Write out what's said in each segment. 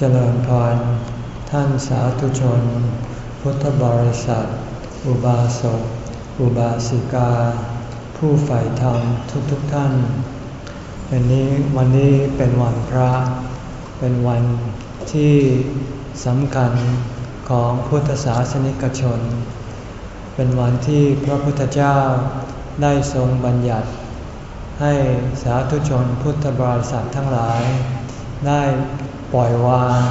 เจริญพร ท่านสาธุชน พุทธบริษัท อุบาสก อุบาสิกา ผู้ใฝ่ธรรมทุกๆทท่านวันนี้วันนี้เป็นวันพระ เป็นวันที่สำคัญของพุทธศาสนิกชน เป็นวันที่พระพุทธเจ้าได้ทรงบัญญัติ ให้สาธุชนพุทธบริษัททั้งหลาย ได้ ปล่อยวาง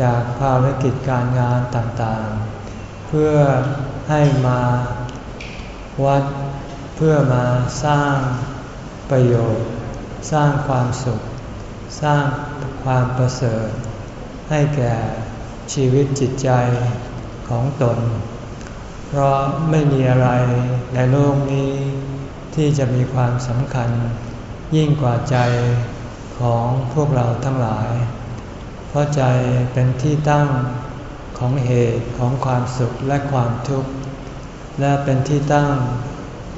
จากภารกิจการงานต่างๆ เพื่อให้มาวัดเพื่อมาสร้างประโยชน์ สร้างความสุข สร้างความประเสริฐ ให้แก่ชีวิตจิตใจของตน เพราะไม่มีอะไรในโลกนี้ ที่จะมีความสำคัญยิ่งกว่าใจของพวกเราทั้งหลาย เพราะใจเป็นที่ตั้งของเหตุของความสุขและความทุกข์ และเป็นที่ตั้ง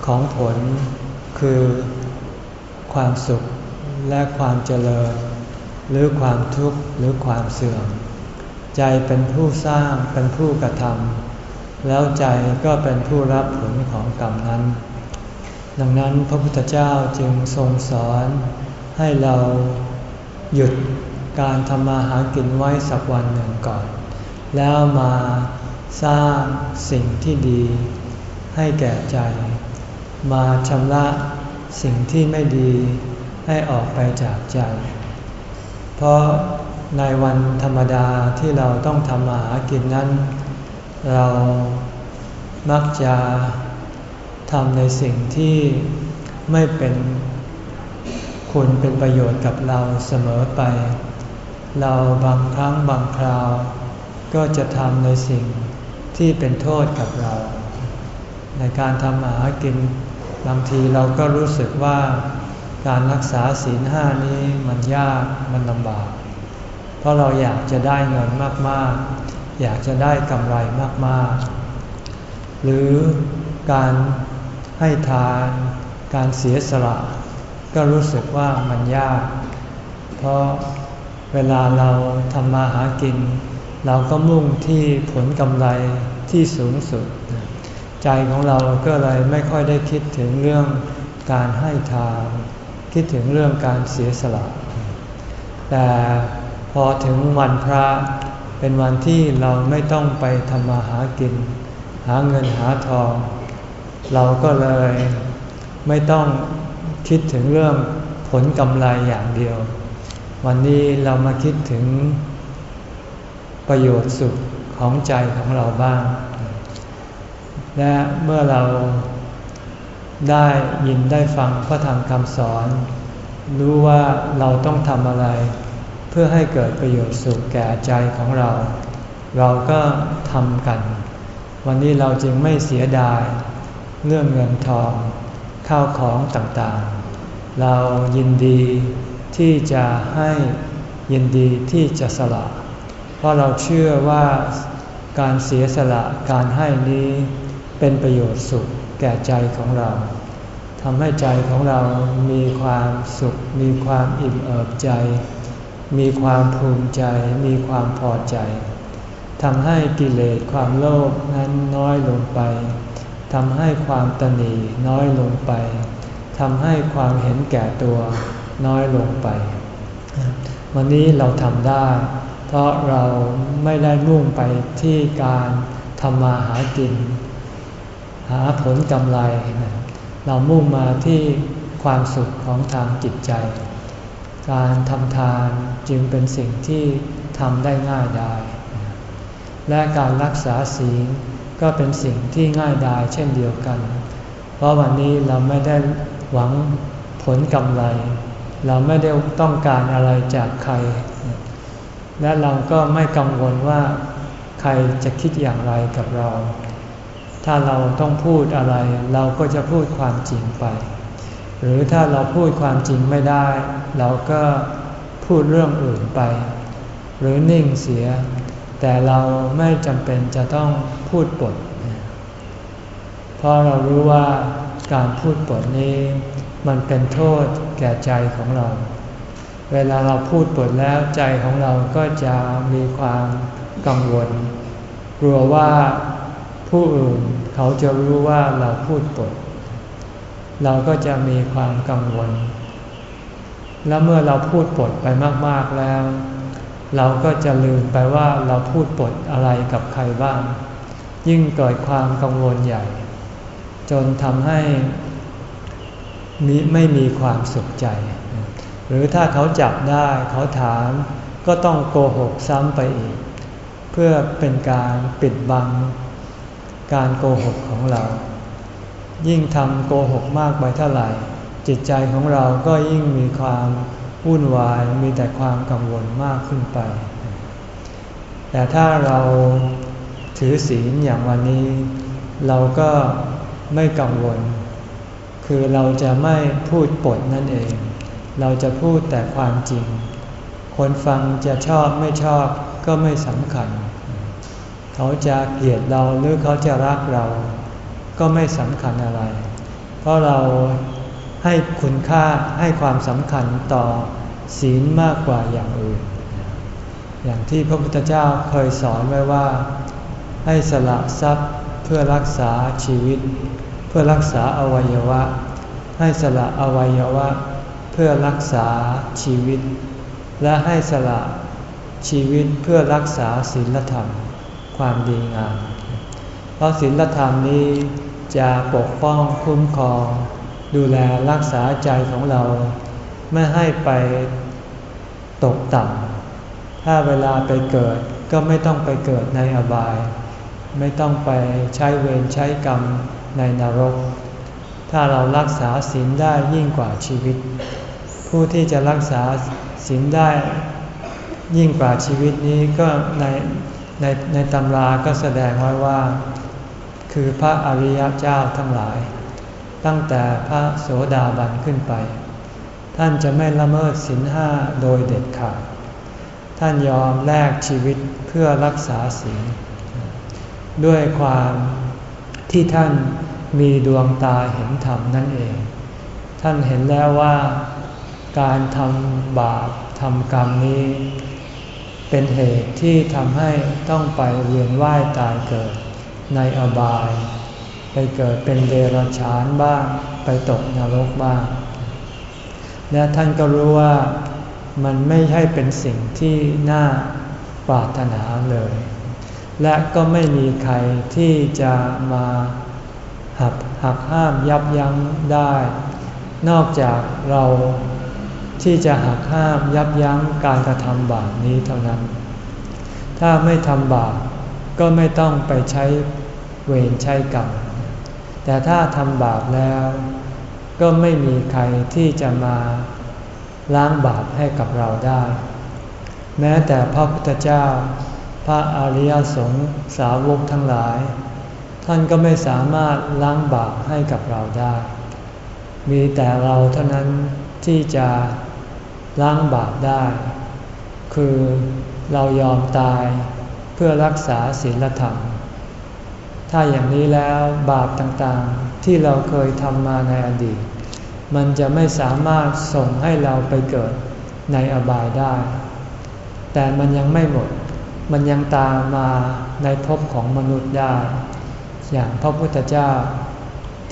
ของผลคือความสุขและความเจริญ หรือความทุกข์หรือความเสื่อม ใจเป็นผู้สร้างเป็นผู้กระทำแล้วใจก็เป็นผู้รับผลของกรรมนั้น ดังนั้นพระพุทธเจ้าจึงทรงสอนให้เราหยุด การทำมาหากินไว้สักวันหนึ่งก่อน แล้วมาสร้างสิ่งที่ดีให้แก่ใจ มาชำระสิ่งที่ไม่ดีให้ออกไปจากใจ เพราะในวันธรรมดาที่เราต้องทำมาหากินนั้น เรามักจะทำในสิ่งที่ไม่เป็นคุณเป็นประโยชน์กับเราเสมอไป เราบางครั้งบางคราว ก็จะทำในสิ่งที่เป็นโทษกับเรา ในการทำหากินบางทีเราก็รู้สึกว่าการรักษาศีลห้านี้มันยากมันลำบาก เพราะเราอยากจะได้เงินมากๆ อยากจะได้กำไรมากๆ หรือการให้ทานการเสียสละ ก็รู้สึกว่ามันยาก เพราะ เวลาเราทำมาหากิน เราก็มุ่งที่ผลกำไรที่สูงสุด ใจของเราก็เลยไม่ค่อยได้คิดถึงเรื่องการให้ทาน คิดถึงเรื่องการเสียสละ แต่พอถึงวันพระเป็นวันที่เราไม่ต้องไปทำมาหากิน หาเงินหาทอง เราก็เลยไม่ต้องคิดถึงเรื่องผลกำไรอย่างเดียว วันนี้เรามาคิดถึงประโยชน์สุขของใจของเราบ้าง และเมื่อเราได้ยินได้ฟังพระธรรมคำสอน รู้ว่าเราต้องทำอะไร เพื่อให้เกิดประโยชน์สุขแก่ใจของเรา เราก็ทำกัน วันนี้เราจึงไม่เสียดาย เรื่องเงินทอง ข้าวของต่างๆ เรายินดี ที่จะให้ยินดีที่จะสละ เพราะเราเชื่อว่าการเสียสละการให้นี้เป็นประโยชน์สุขแก่ใจของเราทำให้ใจของเรามีความสุข มีความอิ่มเอิบใจ มีความภูมิใจ มีความพอใจทำให้กิเลสความโลภนั้นน้อยลงไปทำให้ความตนีน้อยลงไปทำให้ความเห็นแก่ตัว น้อยลงไป วันนี้เราทำได้ เพราะเราไม่ได้มุ่งไปที่การทำมาหากิน หาผลกำไร เรามุ่งมาที่ความสุขของทางจิตใจ การทำทานจึงเป็นสิ่งที่ทำได้ง่ายดาย และการรักษาศีลก็เป็นสิ่งที่ง่ายดายเช่นเดียวกัน เพราะวันนี้เราไม่ได้หวังผลกำไร เราไม่ได้ต้องการอะไรจากใคร และเราก็ไม่กังวลว่าใครจะคิดอย่างไรกับเรา ถ้าเราต้องพูดอะไร เราก็จะพูดความจริงไป หรือถ้าเราพูดความจริงไม่ได้ เราก็พูดเรื่องอื่นไป หรือนิ่งเสีย แต่เราไม่จำเป็นจะต้องพูดปด เพราะเรารู้ว่าการพูดปดนี้ มันเป็นโทษแก่ใจของเรา เวลาเราพูดปดแล้วใจของเราก็จะมีความกังวล กลัวว่าผู้อื่นเขาจะรู้ว่าเราพูดปด เราก็จะมีความกังวล แล้วเมื่อเราพูดปดไปมากๆแล้ว เราก็จะลืมไปว่าเราพูดปดอะไรกับใครบ้าง ยิ่งเกิดความกังวลใหญ่ จนทำให้ มีไม่มีความสุขใจ หรือถ้าเขาจับได้เขาถามก็ต้องโกหกซ้ำไปอีก เพื่อเป็นการปิดบัง การโกหกของเรา ยิ่งทำโกหกมากไปเท่าไหร่ จิตใจของเราก็ยิ่งมีความวุ่นวายมีแต่ความกังวลมากขึ้นไป แต่ถ้าเราถือศีลอย่างวันนี้ เราก็ไม่กังวล คือเราจะไม่พูดปดนั่นเอง เราจะพูดแต่ความจริง คนฟังจะชอบไม่ชอบก็ไม่สำคัญ เขาจะเกลียดเราหรือเขาจะรักเรา ก็ไม่สำคัญอะไร เพราะเราให้คุณค่าให้ความสำคัญต่อศีลมากกว่าอย่างอื่น อย่างที่พระพุทธเจ้าเคยสอนไว้ว่า ให้สละทรัพย์เพื่อรักษาชีวิต พื่อรักษาอวัยวะ ให้สละอวัยวะ เพื่อรักษาชีวิต และให้สละชีวิตเพื่อรักษาศีลธรรม ความดีงาม เพราะศีลธรรมนี้จะปกป้องคุ้มครอง ดูแลรักษาใจของเรา ไม่ให้ไปตกต่ำถ้าเวลาไปเกิดก็ไม่ต้องไปเกิดในอบาย ไม่ต้องไปใช้เวรใช้กรรม ในนรก ถ้าเรารักษาศีลได้ยิ่งกว่าชีวิต ผู้ที่จะรักษาศีลได้ยิ่งกว่าชีวิตนี้ก็ในในในตำราก็แสดงไว้ว่า คือพระอริยเจ้าทั้งหลาย ตั้งแต่พระโสดาบันขึ้นไป ท่านจะไม่ละเมิดศีลห้าโดยเด็ดขาดท่านยอมแลกชีวิตเพื่อรักษาศีลด้วยความที่ท่าน มีดวงตาเห็นธรรมนั่นเอง ท่านเห็นแล้วว่า การทำบาปทำกรรมนี้ เป็นเหตุที่ทำให้ต้องไปเวียนว่ายตายเกิดในอบาย ไปเกิดเป็นเดรัจฉานบ้าง ไปตกนรกบ้าง และท่านก็รู้ว่ามันไม่ใช่เป็นสิ่งที่น่าปรารถนาเลย และก็ไม่มีใครที่จะมา หักหักห้ามยับยั้งได้ นอกจากเราที่จะหักห้ามยับยั้งการกระทำบาปนี้เท่านั้น ถ้าไม่ทำบาปก็ไม่ต้องไปใช้เวรใช้กรรม แต่ถ้าทำบาปแล้ว ก็ไม่มีใครที่จะมาล้างบาปให้กับเราได้ แม้แต่พระพุทธเจ้า พระอริยสงฆ์สาวกทั้งหลาย ท่านก็ไม่สามารถล้างบาปให้กับเราได้ มีแต่เราเท่านั้นที่จะล้างบาปได้ คือเรายอมตายเพื่อรักษาศีลธรรม ถ้าอย่างนี้แล้วบาปต่างๆที่เราเคยทำมาในอดีต มันจะไม่สามารถส่งให้เราไปเกิดในอบายได้ แต่มันยังไม่หมด มันยังตามมาในภพของมนุษย์ได้ อย่างพระพุทธเจ้า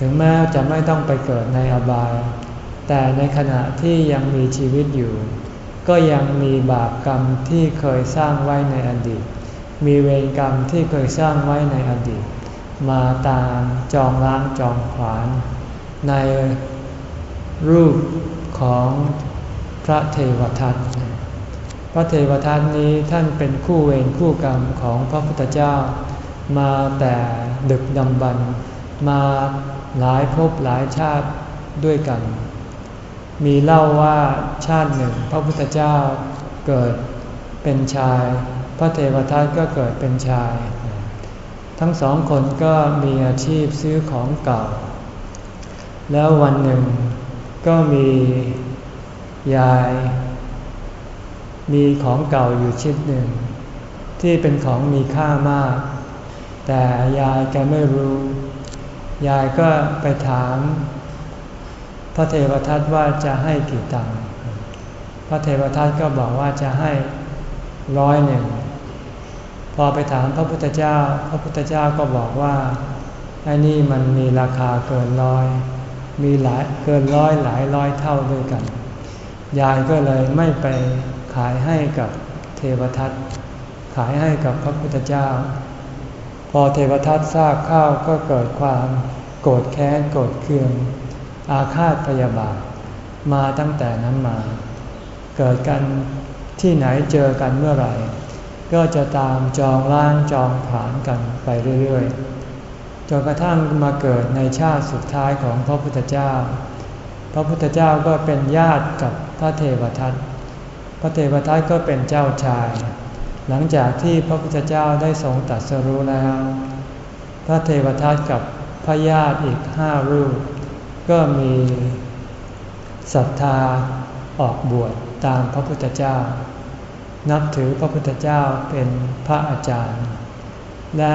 ถึงแม้จะไม่ต้องไปเกิดในอบาย แต่ในขณะที่ยังมีชีวิตอยู่ ก็ยังมีบาปกรรมที่เคยสร้างไว้ในอดีต มีเวรกรรมที่เคยสร้างไว้ในอดีต มาตามจองล้างจองขวานในรูปของพระเทวทัตพระเทวทัตนี้ท่านเป็นคู่เวรคู่กรรมของพระพุทธเจ้า มาแต่ดึกดำบรรมาหลายภพหลายชาติด้วยกัน มีเล่าว่าชาติหนึ่งพระพุทธเจ้าเกิดเป็นชาย พระเทวทัตก็เกิดเป็นชาย ทั้งสองคนก็มีอาชีพซื้อของเก่า แล้ววันหนึ่งก็มียาย มีของเก่าอยู่ชิ้นหนึ่ง ที่เป็นของมีค่ามาก แต่ยายแกไม่รู้ ยายก็ไปถาม พระเทวทัตว่าจะให้กี่ตังค์พระเทวทัตก็บอกว่าจะให้ร้อยหนึ่งพอไปถามพระพุทธเจ้า พระพุทธเจ้าก็บอกว่าไอ้นี่มันมีราคาเกินร้อย มีหลายเกินร้อยหลายร้อยเท่าด้วยกัน ยายก็เลยไม่ไปขายให้กับเทวทัตขายให้กับพระพุทธเจ้า อเทวทัตทราบเข้าก็เกิดความโกรธแค้นโกรธเคือง อาฆาตพยาบาท มาตั้งแต่นั้นมา เกิดกันที่ไหนเจอกันเมื่อไหร่ ก็จะตามจองล้างจองผานกันไปเรื่อยๆจนกระทั่งมาเกิดในชาติสุดท้ายของพระพุทธเจ้า พระพุทธเจ้าก็เป็นญาติกับพระเทวทัตพระเทวทัตก็เป็นเจ้าชาย หลังจากที่พระพุทธเจ้าได้ทรงตัดสรู้แล้ว พระเทวทัตกับพระญาติอีกห้ารูป ก็มีศรัทธาออกบวชตามพระพุทธเจ้า นับถือพระพุทธเจ้าเป็นพระอาจารย์ และ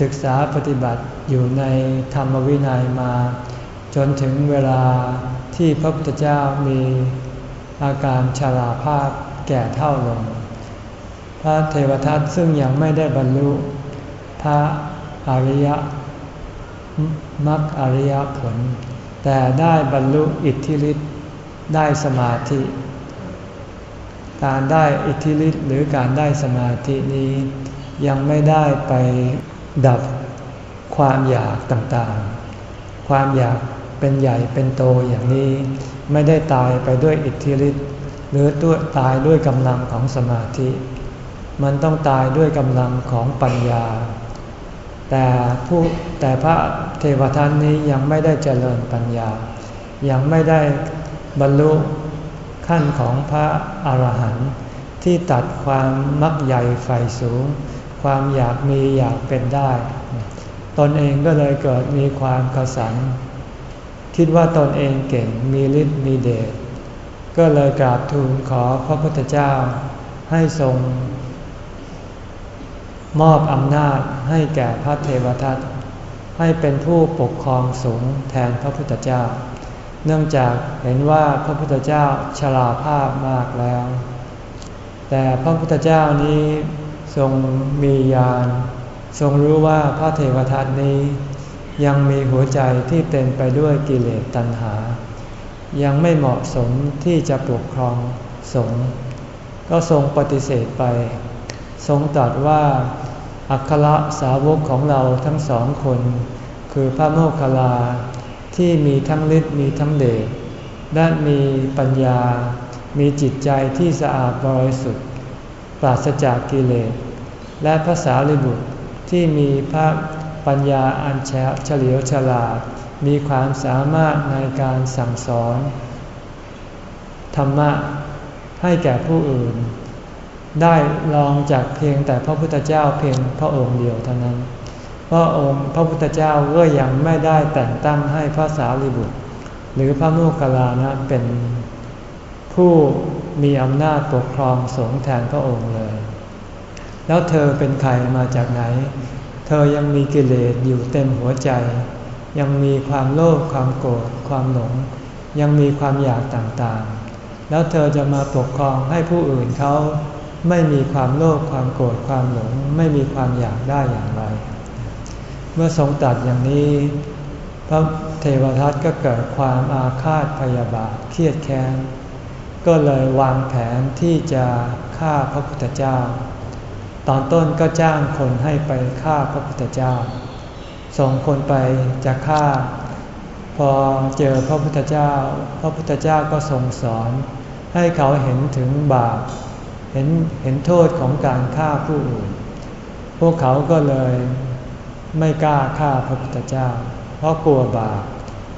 ศึกษาปฏิบัติอยู่ในธรรมวินัยมา จนถึงเวลาที่พระพุทธเจ้ามีอาการชาราภาพแก่เท่าลง พระเทวทัตซึ่งยังไม่ได้บรรลุ พระอริยมรรคอริยผล แต่ได้บรรลุอิทธิฤทธิ์ได้สมาธิ การได้อิทธิฤทธิ์หรือการได้สมาธินี้ ยังไม่ได้ไปดับความอยากต่างๆ ความอยากเป็นใหญ่เป็นโตอย่างนี้ ไม่ได้ตายไปด้วยอิทธิฤทธิ์หรือตัวตายด้วยกำลังของสมาธิ มันต้องตายด้วยกำลังของปัญญา แต่ผู้แต่พระเทวทัตนี้ยังไม่ได้เจริญปัญญา ยังไม่ได้บรรลุขั้นของพระอรหันต์ที่ตัดความมักใหญ่ไฟสูง ความอยากมีอยากเป็นได้ ตนเองก็เลยเกิดมีความกระสัน คิดว่าตนเองเก่งมีฤทธิ์มีเดชก็เลยกราบทูลขอพระพุทธเจ้าให้ทรง มอบอำนาจให้แก่พระเทวทัตให้เป็นผู้ปกครองสงฆ์แทนพระพุทธเจ้า เนื่องจากเห็นว่าพระพุทธเจ้าชราภาพมากแล้ว แต่พระพุทธเจ้านี้ทรงมีญาณทรงรู้ว่าพระเทวทัตนี้ ยังมีหัวใจที่เต็มไปด้วยกิเลสตัณหา ยังไม่เหมาะสมที่จะปกครองสงฆ์ก็ทรงปฏิเสธไป ทรงตรัสว่า อัครสาวกของเราทั้งสองคน คือพระโมคคัลลาที่มีทั้งฤทธิ์มีทั้งเดชและมีปัญญา มีจิตใจที่สะอาดบริสุทธิ์ปราศจากกิเลส และภาษาลิบุตรที่มีพระปัญญาอันเฉลียวฉลาด มีความสามารถในการสั่งสอน ธรรมะให้แก่ผู้อื่น ได้ลองจากเพียงแต่พระพุทธเจ้าเพียงพระองค์เดียวเท่านั้น พระองค์พระพุทธเจ้าก็ยังไม่ได้แต่งตั้งให้พระสารีบุตร หรือพระโมคคัลลานะเป็นผู้มีอำนาจปกครองสงฆ์แทนพระองค์เลย แล้วเธอเป็นใครมาจากไหน เธอยังมีกิเลสอยู่เต็มหัวใจ ยังมีความโลภความโกรธความหลง ยังมีความอยากต่างๆ แล้วเธอจะมาปกครองให้ผู้อื่นเขา ไม่มีความโลภความโกรธความหลง ไม่มีความอยากได้อย่างไร เมื่อทรงตัดอย่างนี้ พระเทวทัตก็เกิดความอาฆาตพยาบาทเครียดแค้นก็เลยวางแผนที่จะฆ่าพระพุทธเจ้า ตอนต้นก็จ้างคนให้ไปฆ่าพระพุทธเจ้า ส่งคนไปจะฆ่า พอเจอพระพุทธเจ้า พระพุทธเจ้าก็ทรงสอน ให้เขาเห็นถึงบาป เห็นเห็นโทษของการฆ่าผู้อื่น พวกเขาก็เลยไม่กล้าฆ่าพระพุทธเจ้า เพราะกลัวบาป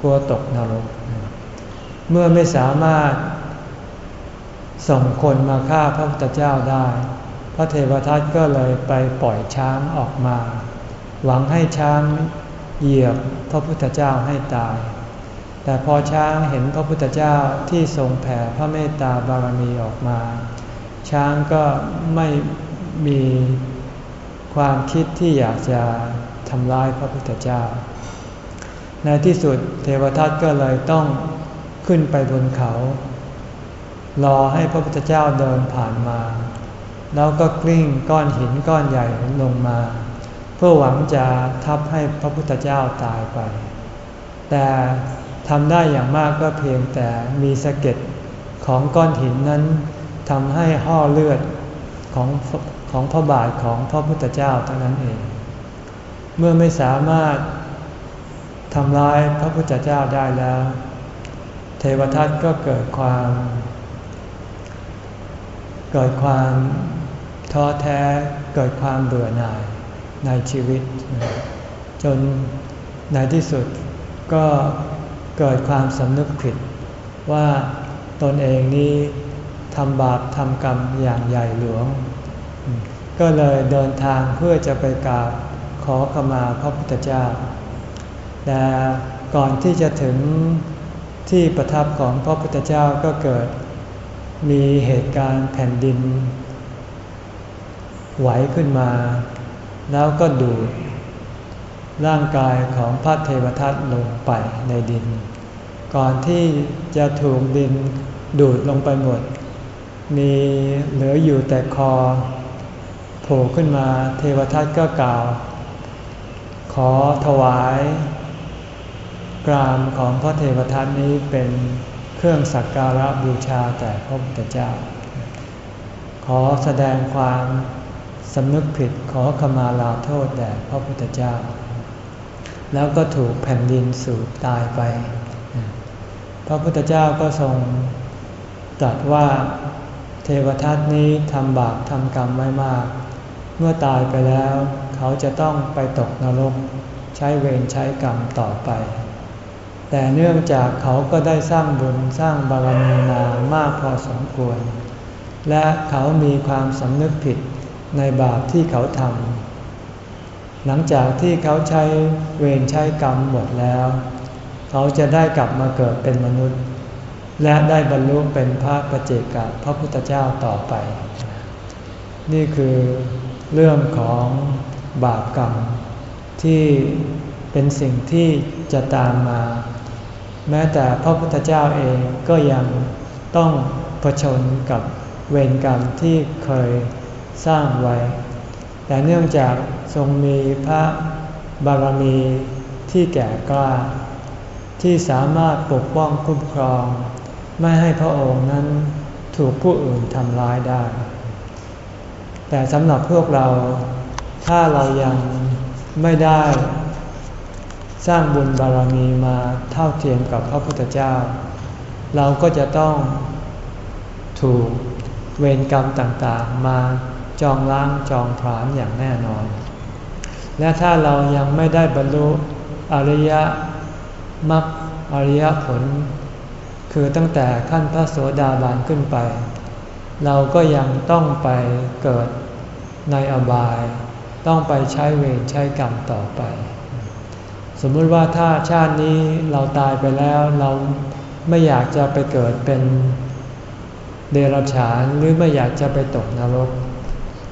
กลัวตกนรก เมื่อไม่สามารถส่งคนมาฆ่าพระพุทธเจ้าได้ พระเทวทัตก็เลยไปปล่อยช้างออกมา หวังให้ช้างเหยียบพระพุทธเจ้าให้ตาย แต่พอช้างเห็นพระพุทธเจ้าที่ทรงแผ่พระเมตตาบารมีออกมา ช้างก็ไม่มีความคิดที่อยากจะทำร้ายพระพุทธเจ้า ในที่สุดเทวทัตก็เลยต้องขึ้นไปบนเขา รอให้พระพุทธเจ้าเดินผ่านมา แล้วก็กลิ้งก้อนหินก้อนใหญ่ลงมา เพื่อหวังจะทับให้พระพุทธเจ้าตายไป แต่ทำได้อย่างมากก็เพียงแต่มีสะเก็ดของก้อนหินนั้น ทำให้ห่อเลือดของของพระบาทของพระพุทธเจ้าเท่านั้นเอง เมื่อไม่สามารถทำร้ายพระพุทธเจ้าได้แล้ว เทวทัตก็เกิดความ เกิดความท้อแท้เกิดความเบื่อหน่ายในชีวิต จนในที่สุดก็เกิดความสำนึกผิดว่าตนเองนี้ ทำบาปทำกรรมอย่างใหญ่หลวง ก็เลยเดินทางเพื่อจะไปกราบขอขมาพระพุทธเจ้า แต่ก่อนที่จะถึงที่ประทับของพระพุทธเจ้าก็เกิดมีเหตุการณ์แผ่นดิน ไหวขึ้นมา แล้วก็ดูดร่างกายของพระเทวทัตลงไปในดิน ก่อนที่จะถูกดินดูดลงไปหมด มีเหลืออยู่แต่คอโผล่ขึ้นมาเทวทัตก็กล่าว ขอถวาย กรามของพระเทวทัตนี้เป็นเครื่องสักการะบูชาแต่พระพุทธเจ้า ขอแสดงความสำนึกผิดขอขมาลาโทษแด่พระพุทธเจ้า แล้วก็ถูกแผ่นดินสูบตายไป พระพุทธเจ้าก็ทรงตรัสว่า เทวทัตนี้ทำบาปทำกรรมไว้มาก เมื่อตายไปแล้วเขาจะต้องไปตกนรก ใช้เวรใช้กรรมต่อไป แต่เนื่องจากเขาก็ได้สร้างบุญสร้างบารมีมามากพอสมควร และเขามีความสำนึกผิดในบาปที่เขาทำหลังจากที่เขาใช้เวรใช้กรรมหมดแล้ว เขาจะได้กลับมาเกิดเป็นมนุษย์ และได้บรรลุเป็นพระประเจกับพระพุทธเจ้าต่อไป นี่คือเรื่องของบาปกรรม ที่เป็นสิ่งที่จะตามมา แม้แต่พระพุทธเจ้าเองก็ยังต้องเผชิญกับเวรกรรมที่เคยสร้างไว้ แต่เนื่องจากทรงมีพระบารมีที่แก่กล้า ที่สามารถปกป้องคุ้มครอง ไม่ให้พระองค์นั้นถูกผู้อื่นทำร้ายได้ แต่สำหรับพวกเราถ้าเรายังไม่ได้สร้างบุญบารมีมาเท่าเทียมกับพระพุทธเจ้า เราก็จะต้องถูกเวรกรรมต่างๆ มาจองล้างจองผลาญอย่างแน่นอน และถ้าเรายังไม่ได้บรรลุอริยมรรคอริยผล คือตั้งแต่ขั้นพระโสดาบันขึ้นไป เราก็ยังต้องไปเกิดในอบาย ต้องไปใช้เวรใช้กรรมต่อไป สมมติว่าถ้าชาตินี้เราตายไปแล้วเราไม่อยากจะไปเกิดเป็นเดรัจฉานหรือไม่อยากจะไปตกนรก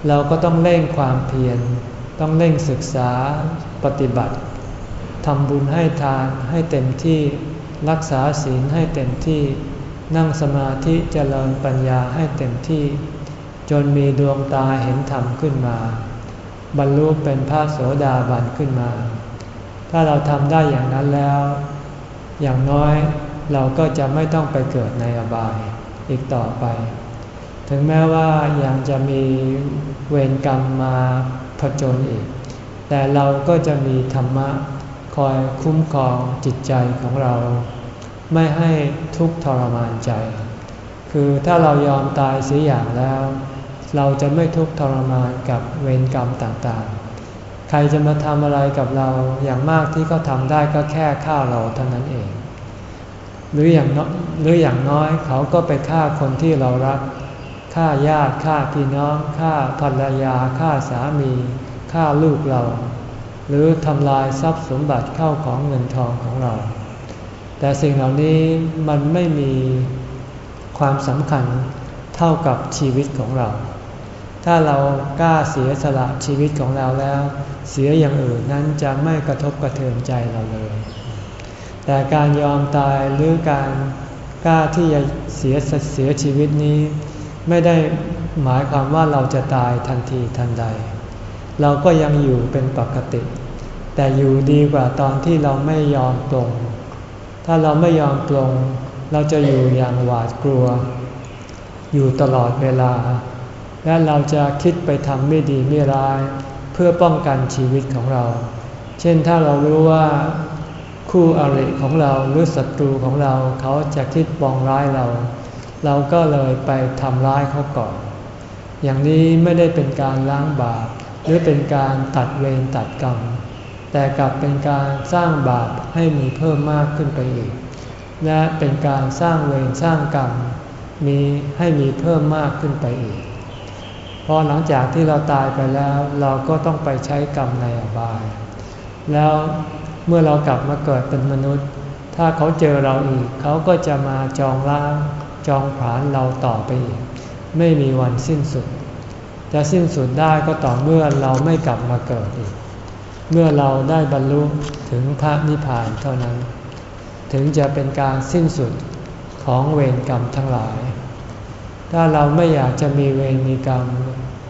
เราก็ต้องเร่งความเพียรต้องเร่งศึกษาปฏิบัติทำบุญให้ทานให้เต็มที่ รักษาศีลให้เต็มที่ นั่งสมาธิเจริญปัญญาให้เต็มที่ จนมีดวงตาเห็นธรรมขึ้นมา บรรลุเป็นพระโสดาบันขึ้นมา ถ้าเราทำได้อย่างนั้นแล้ว อย่างน้อยเราก็จะไม่ต้องไปเกิดในอบายอีกต่อไป ถึงแม้ว่ายังจะมีเวรกรรมมาผจญอีก แต่เราก็จะมีธรรมะ คอยคุ้มครองจิตใจของเรา ไม่ให้ทุกข์ทรมานใจ คือถ้าเรายอมตายเสียอย่างแล้ว เราจะไม่ทุกข์ทรมานกับเวรกรรมต่างๆ ใครจะมาทำอะไรกับเราอย่างมากที่เขาทำได้ก็แค่ฆ่าเราเท่านั้นเอง หรืออย่างหรืออย่างน้อยเขาก็ไปฆ่าคนที่เรารักฆ่าญาติฆ่าพี่น้องฆ่าภรรยาฆ่าสามีฆ่าลูกเรา หรือทำลายทรัพย์สมบัติเข้าของเงินทองของเรา แต่สิ่งเหล่านี้มันไม่มีความสำคัญเท่ากับชีวิตของเรา ถ้าเรากล้าเสียสละชีวิตของเราแล้ว เสียอย่างอื่นนั้นจะไม่กระทบกระเทือนใจเราเลย แต่การยอมตายหรือการกล้าที่จะเสียเสียชีวิตนี้ ไม่ได้หมายความว่าเราจะตายทันทีทันใด เราก็ยังอยู่เป็นปกติ แต่อยู่ดีกว่าตอนที่เราไม่ยอมตรงถ้าเราไม่ยอมตรงเราจะอยู่อย่างหวาดกลัว อยู่ตลอดเวลา และเราจะคิดไปทำไม่ดีไม่ร้าย เพื่อป้องกันชีวิตของเรา เช่นถ้าเรารู้ว่าคู่อริของเราหรือศัตรูของเราเขาจะคิดปองร้ายเรา เราก็เลยไปทำร้ายเขาก่อน อย่างนี้ไม่ได้เป็นการล้างบาป หรือเป็นการตัดเวรตัดกรรม แต่กลับเป็นการสร้างบาปให้มีเพิ่มมากขึ้นไปอีก และเป็นการสร้างเวรสร้างกรรมมีให้มีเพิ่มมากขึ้นไปอีกพอหลังจากที่เราตายไปแล้วเราก็ต้องไปใช้กรรมในอบาย แล้วเมื่อเรากลับมาเกิดเป็นมนุษย์ ถ้าเขาเจอเราอีก เขาก็จะมาจองล้างจองผานเราต่อไปอีก ไม่มีวันสิ้นสุด จะสิ้นสุดได้ก็ต่อเมื่อเราไม่กลับมาเกิดอีก เมื่อเราได้บรรลุถึงพระนิพพานเท่านั้น ถึงจะเป็นการสิ้นสุดของเวรกรรมทั้งหลาย ถ้าเราไม่อยากจะมีเวรมีกรรม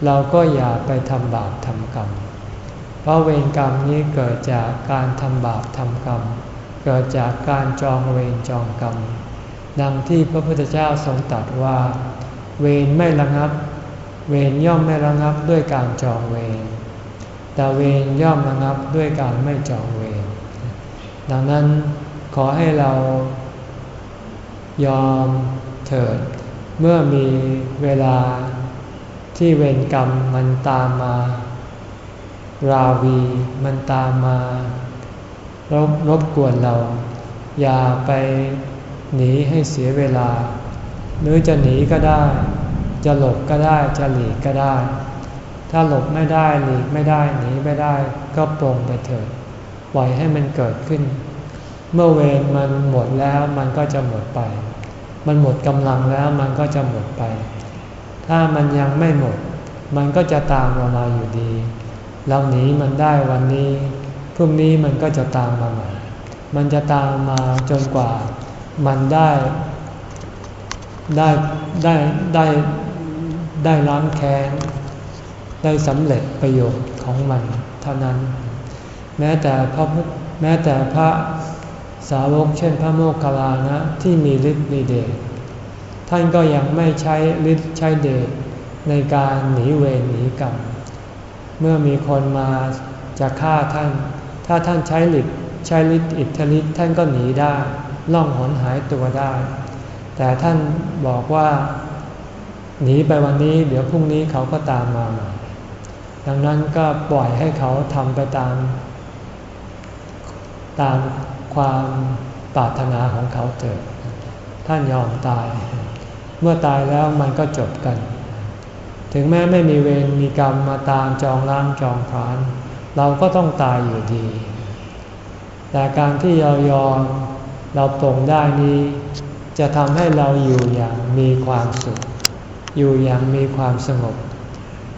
เราก็อย่าไปทำบาปทำกรรม เพราะเวรกรรมนี้เกิดจากการทำบาปทำกรรม เกิดจากการจองเวรจองกรรม ดังที่พระพุทธเจ้าทรงตรัสว่า เวรไม่ระงับ เวรย่อมไม่ระงับด้วยการจองเวร แต่เวรย่อมระงับด้วยการไม่จองเวร ดังนั้นขอให้เรายอมเถิด เมื่อมีเวลาที่เวรกรรมมันตามมา ราวีมันตามมารบรบกวนเรา อย่าไปหนีให้เสียเวลา หรือจะหนีก็ได้ จะหลบก็ได้จะหลีกก็ได้ ถ้าหลบไม่ได้หลีกไม่ได้หนีไม่ได้ก็ปรงไปเถิดปล่อยให้มันเกิดขึ้น เมื่อเวรมันหมดแล้วมันก็จะหมดไป มันหมดกำลังแล้วมันก็จะหมดไป ถ้ามันยังไม่หมด มันก็จะตามเรามาอยู่ดี เราหนีมันได้วันนี้พรุ่งนี้มันก็จะตามมาใหม่มันจะตามมาจนกว่ามันได้ได้ได้ได้ ได้ล้างแค้น ได้สำเร็จประโยชน์ของมันเท่านั้น แม้แต่พระแม้แต่พระสาวกเช่นพระโมคคัลลานะที่มีฤทธิ์มีเดชท่านก็ยังไม่ใช้ฤทธิ์ใช้เดชในการหนีเวรหนีกรรม เมื่อมีคนมาจะฆ่าท่าน ถ้าท่านใช้ฤทธิ์ใช้ฤทธิ์อิทธิฤทธิ์ท่านก็หนีได้ล่องหนหายตัวได้ แต่ท่านบอกว่า หนีไปวันนี้เดี๋ยวพรุ่งนี้เขาก็ตามมาดังนั้นก็ปล่อยให้เขาทำไปตาม ตามความปรารถนาของเขาเถิดท่านยอมตาย เมื่อตายแล้วมันก็จบกัน ถึงแม้ไม่มีเวรมีกรรมมาตามจองล้างจองผาน เราก็ต้องตายอยู่ดี แต่การที่เรายอมเราปรงได้นี้ จะทำให้เราอยู่อย่างมีความสุข อยู่อย่างมีความสงบ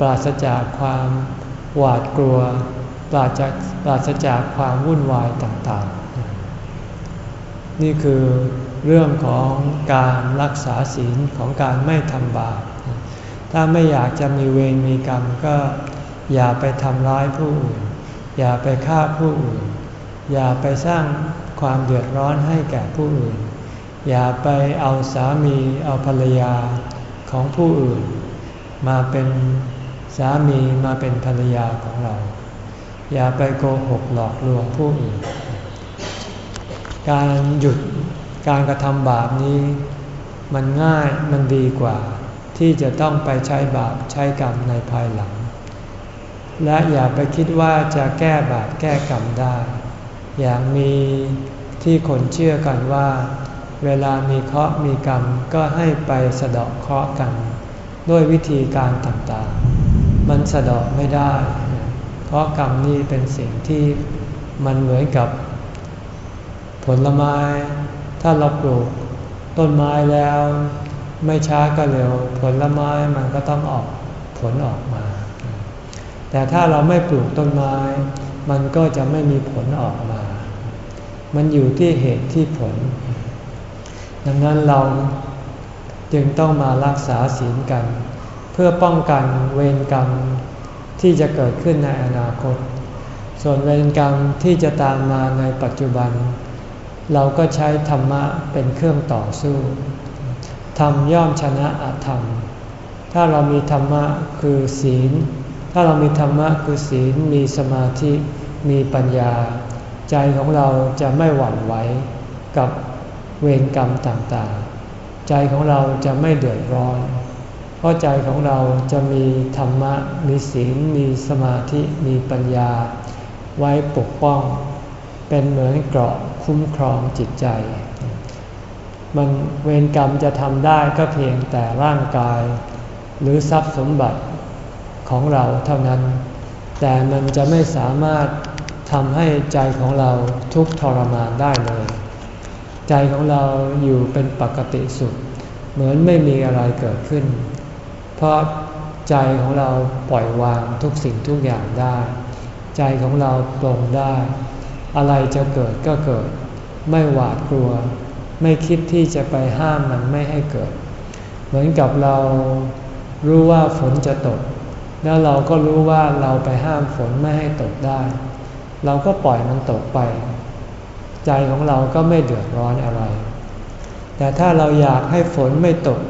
ปราศจากความหวาดกลัว ปราศจากปราศจากความวุ่นวายต่างๆ นี่คือเรื่องของการรักษาศีลของการไม่ทำบาป ถ้าไม่อยากจะมีเวรมีกรรมก็อย่าไปทำร้ายผู้อื่น อย่าไปฆ่าผู้อื่น อย่าไปสร้างความเดือดร้อนให้แก่ผู้อื่น อย่าไปเอาสามีเอาภรรยา ของผู้อื่น มาเป็นสามีมาเป็นภรรยาของเรา อย่าไปโกหกหลอกลวงผู้อื่น การหยุดการกระทำบาปนี้มันง่ายมันดีกว่า ที่จะต้องไปใช้บาปใช้กรรมในภายหลัง และอย่าไปคิดว่าจะแก้บาปแก้กรรมได้ อย่างมีที่คนเชื่อกันว่า เวลามีเคราะห์มีกรรมก็ให้ไปสะเดอกเคราะห์กัน ด้วยวิธีการต่างๆ มันสะเดอกไม่ได้ เพราะกรรมนี้เป็นสิ่งที่มันเหมือนกับ ผลไม้ ถ้าเราปลูกต้นไม้แล้ว ไม่ช้าก็เร็ว ผลไม้มันก็ต้องออกผลออกมา แต่ถ้าเราไม่ปลูกต้นไม้ มันก็จะไม่มีผลออกมา มันอยู่ที่เหตุที่ผล ดังนั้นเราจึงต้องมารักษาศีลกัน เพื่อป้องกันเวรกรรมที่จะเกิดขึ้นในอนาคต ส่วนเวรกรรมที่จะตามมาในปัจจุบัน เราก็ใช้ธรรมะเป็นเครื่องต่อสู้ธรรมย่อมชนะอธรรม ถ้าเรามีธรรมะคือศีล ถ้าเรามีธรรมะคือศีล มีสมาธิ มีปัญญา ใจของเราจะไม่หวั่นไหวกับ เวรกรรมต่างๆ ใจของเราจะไม่เดือดร้อน เพราะใจของเราจะมีธรรมะ มีศีล มีสมาธิ มีปัญญา ไว้ปกป้อง เป็นเหมือนเกราะคุ้มครองจิตใจ มันเวรกรรมจะทำได้ก็เพียงแต่ร่างกาย หรือทรัพย์สมบัติของเราเท่านั้น แต่มันจะไม่สามารถทำให้ใจของเราทุกทรมานได้เลย ใจของเราอยู่เป็นปกติสุข เหมือนไม่มีอะไรเกิดขึ้น เพราะใจของเราปล่อยวางทุกสิ่งทุกอย่างได้ ใจของเราปลงได้ อะไรจะเกิดก็เกิด ไม่หวาดกลัว ไม่คิดที่จะไปห้ามมันไม่ให้เกิด เหมือนกับเรารู้ว่าฝนจะตก แล้วเราก็รู้ว่าเราไปห้ามฝนไม่ให้ตกได้ เราก็ปล่อยมันตกไป ใจของเราก็ไม่เดือดร้อนอะไร แต่ถ้าเราอยากให้ฝนไม่ตก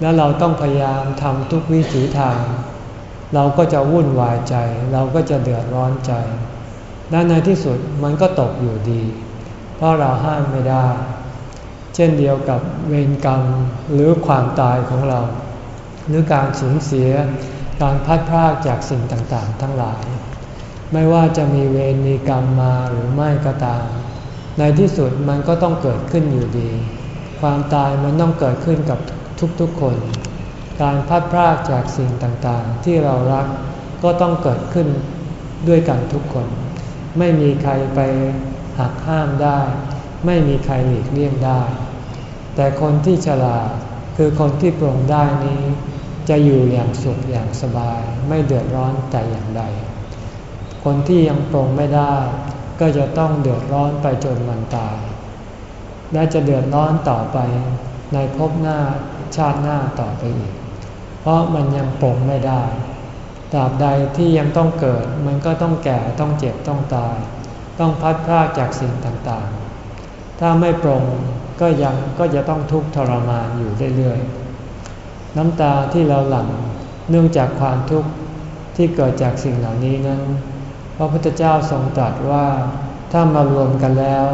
แล้วเราต้องพยายามทำทุกวิถีทาง เราก็จะวุ่นวายใจ เราก็จะเดือดร้อนใจและในที่สุดมันก็ตกอยู่ดี เพราะเราห้ามไม่ได้ เช่นเดียวกับเวรกรรมหรือความตายของเรา หรือการสูญเสียการพัดพรากจากสิ่งต่างๆ ทั้งหลาย ไม่ว่าจะมีเวรมีกรรมมาหรือไม่ก็ตาม ในที่สุดมันก็ต้องเกิดขึ้นอยู่ดี ความตายมันต้องเกิดขึ้นกับทุกๆคน การพัดพรากจากสิ่งต่างๆ ที่เรารักก็ต้องเกิดขึ้นด้วยกันทุกคน ไม่มีใครไปหักห้ามได้ ไม่มีใครหลีกเลี่ยงได้ แต่คนที่ฉลาดคือคนที่ปรงได้นี้ จะอยู่อย่างสุขอย่างสบาย ไม่เดือดร้อนแต่อย่างใด คนที่ยังปรงไม่ได้ ก็จะต้องเดือดร้อนไปจนวันตาย และจะเดือดร้อนต่อไปในภพหน้าชาติหน้าต่อไปอีก เพราะมันยังปรงไม่ได้ตราบใดที่ยังต้องเกิดมันก็ต้องแก่ต้องเจ็บต้องตาย ต้องพัดพลากจากสิ่งต่างๆ ถ้าไม่ปรงก็ยังก็จะต้องทุกข์ทรมานอยู่เรื่อยๆ น้ำตาที่เราหลั่งเนื่องจากความทุกข์ที่เกิดจากสิ่งเหล่านี้นั้น ระพุทธเจ้าทรงตรัสว่าถ้ามารวมกันแล้ว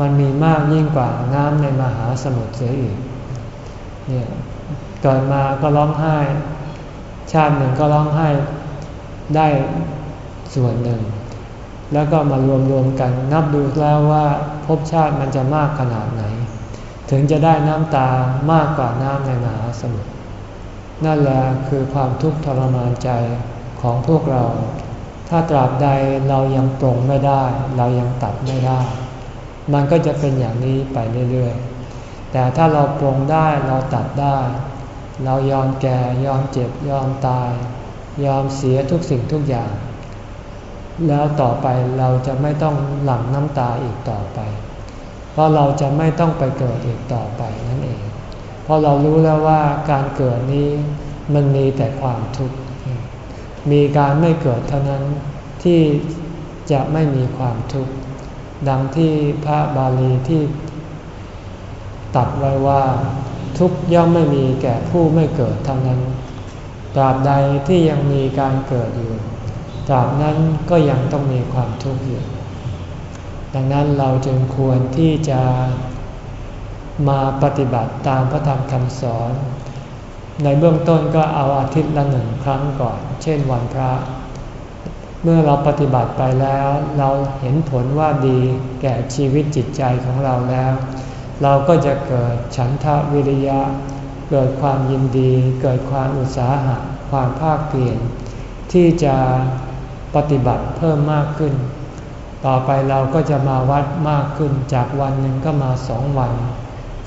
มันมีมากยิ่งกว่าน้ำในมหาสมุทรเสียอีกเนี่ยเกิดมาก็ร้องไห้ ชาติหนึ่งก็ร้องไห้ได้ส่วนหนึ่ง แล้วก็มารวมรวมกันนับดูแล้วว่าภพชาติมันจะมากขนาดไหน ถึงจะได้น้ำตามากกว่าน้ำในมหาสมุทรนั่นแหละคือความทุกข์ทรมานใจของพวกเรา ถ้าตราบใดเรายังปรงไม่ได้ เรายังตัดไม่ได้ มันก็จะเป็นอย่างนี้ไปเรื่อยๆ แต่ถ้าเราปรงได้เราตัดได้ เรายอมแก่ยอมเจ็บยอมตาย ยอมเสียทุกสิ่งทุกอย่าง แล้วต่อไปเราจะไม่ต้องหลั่งน้ำตาอีกต่อไป เพราะเราจะไม่ต้องไปเกิดอีกต่อไปนั่นเอง เพราะเรารู้แล้วว่าการเกิดนี้มันมีแต่ความทุกข์ มีการไม่เกิดเท่านั้นที่จะไม่มีความทุกข์ ดังที่พระบาลีที่ตัดไว้ว่า ทุกย่อมไม่มีแก่ผู้ไม่เกิดเท่านั้นตราบใดที่ยังมีการเกิดอยู่ตราบนั้นก็ยังต้องมีความทุกข์อยู่ ดังนั้นเราจึงควรที่จะมาปฏิบัติตามพระธรรมคำสอน ในเบื้องต้นก็เอาอาทิตย์ละหนึ่งครั้งก่อน เช่นวันพระ เมื่อเราปฏิบัติไปแล้ว เราเห็นผลว่าดีแก่ชีวิตจิตใจของเราแล้ว เราก็จะเกิดฉันทะวิริยะ เกิดความยินดี เกิดความอุตสาหะ ความภาคเปลี่ยน ที่จะปฏิบัติเพิ่มมากขึ้น ต่อไปเราก็จะมาวัดมากขึ้นจากวันหนึ่งก็มาสองวัน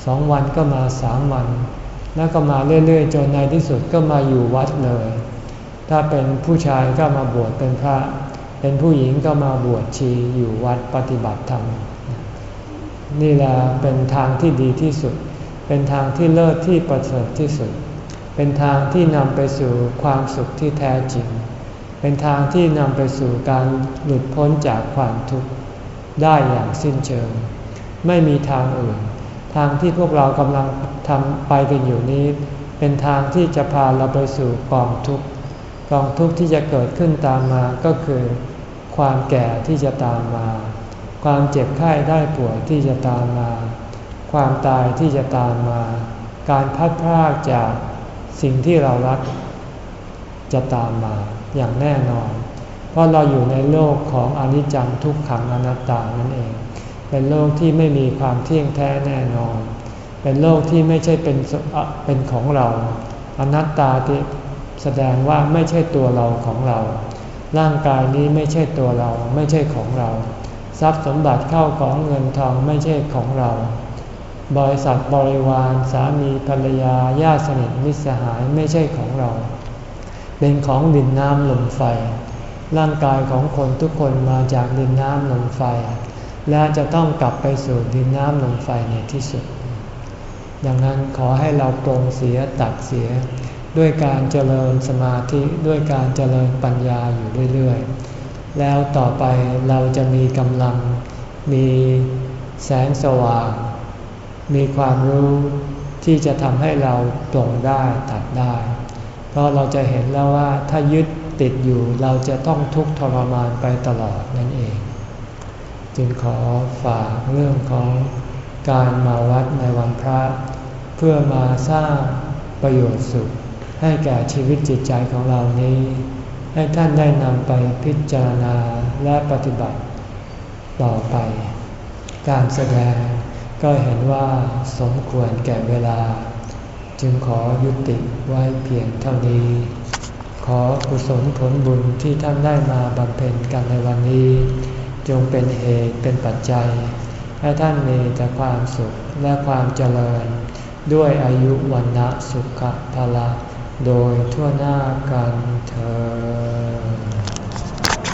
สองวันก็มาสามวัน แล้วก็มาเรื่อยๆ จนในที่สุดก็มาอยู่วัดเลย ถ้าเป็นผู้ชายก็มาบวชเป็นพระ เป็นผู้หญิงก็มาบวชชีอยู่วัดปฏิบัติธรรม นี่แหละเป็นทางที่ดีที่สุด เป็นทางที่เลิศที่ประเสริฐที่สุด เป็นทางที่นำไปสู่ความสุขที่แท้จริง เป็นทางที่นำไปสู่การหลุดพ้นจากความทุกข์ได้อย่างสิ้นเชิง ไม่มีทางอื่น ทางที่พวกเรากำลังทำไปกันอยู่นี้ เป็นทางที่จะพาเราไปสู่กองทุกข์ กองทุกข์ที่จะเกิดขึ้นตามมาก็คือ ความแก่ที่จะตามมา ความเจ็บไข้ได้ป่วยที่จะตามมา ความตายที่จะตามมา การพัดพรากจากสิ่งที่เรารัก จะตามมาอย่างแน่นอน เพราะเราอยู่ในโลกของอนิจจังทุกขังอนัตตานั่นเอง เป็นโลกที่ไม่มีความเที่ยงแท้แน่นอน เป็นโลกที่ไม่ใช่เป็นเป็นของเรา อนัตตาที่ แสดงว่าไม่ใช่ตัวเราของเรา ร่างกายนี้ไม่ใช่ตัวเราไม่ใช่ของเรา ทรัพย์สมบัติเข้าของเงินทองไม่ใช่ของเรา บริษัทบริวารสามีภรรยาญาติสนิทมิตรสหายไม่ใช่ของเรา เป็นของดินน้ำลมไฟ ร่างกายของคนทุกคนมาจากดินน้ำลมไฟ และจะต้องกลับไปสู่ดินน้ำลมไฟในที่สุดดังนั้นขอให้เราปรงเสียตัดเสีย ด้วยการเจริญสมาธิด้วยการเจริญปัญญาอยู่เรื่อยๆ แล้วต่อไปเราจะมีกำลัง มีแสงสว่าง มีความรู้ที่จะทำให้เราตรงได้ตัดได้ เพราะเราจะเห็นแล้วว่าถ้ายึดติดอยู่เราจะต้องทุกข์ทรมานไปตลอดนั่นเอง จึงขอฝากเรื่องของการมาวัดในวันพระ เพื่อมาสร้างประโยชน์สุข ให้แก่ชีวิตจิตใจของเรานี้ ให้ท่านได้นำไปพิจารณาและปฏิบัติต่อไป การแสดงก็เห็นว่าสมควรแก่เวลา จึงขอยุติไว้เพียงเท่านี้ ขอกุศลผลบุญที่ท่านได้มาบำเพ็ญกันในวันนี้ จงเป็นเหตุเป็นปัจจัย ให้ท่านมีแต่ความสุขและความเจริญ ด้วยอายุวันนะสุขภาละ โดยทั่วหน้ากันเธอ